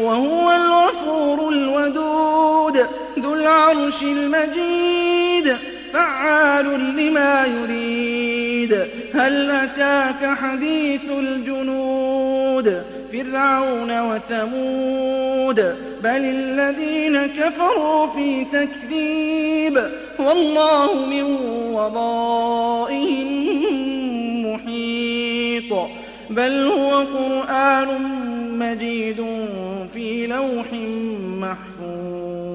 وهو الغفور الودود ذو العرش المجيد فعال لما يريد. هل أتاك حديث الجنود؟ فرعون وثمود بل الذين كفروا في تكذيب والله من ورائهم محيط. بل هو قرآن مجيد فِي لَوْحٍ مَّحْفُوظٍ.